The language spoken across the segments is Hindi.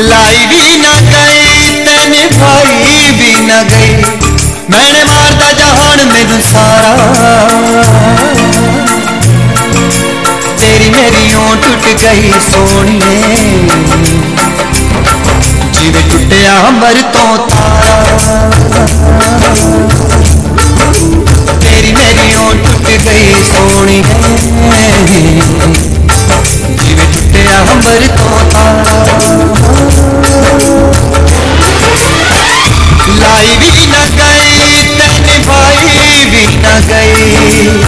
लाई भी न गई, तेन भाई भी न गई। मैंने मारता जहान मेनू सारा। तेरी मेरी ओं टूट गई सोनिए जिवे टुटिया अमर तो तारा। तेरी मेरी ओ टूट गई सोनिए You.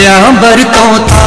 अंबर तो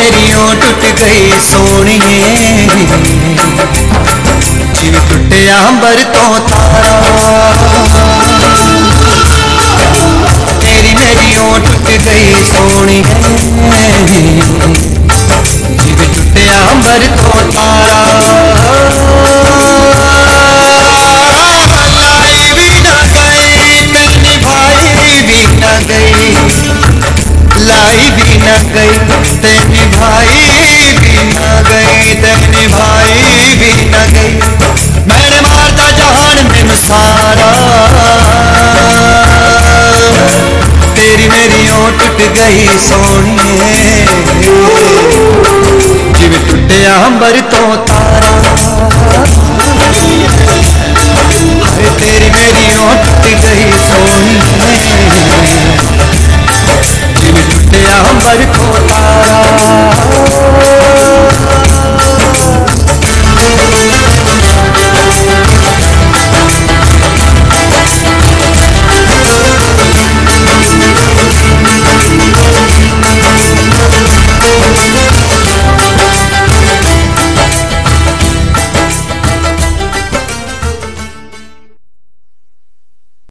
तेरियों टुट गई सोनिए। जिम टुटे अंबर तो तारा। गई सोनी जिम टूटे अंबर तोता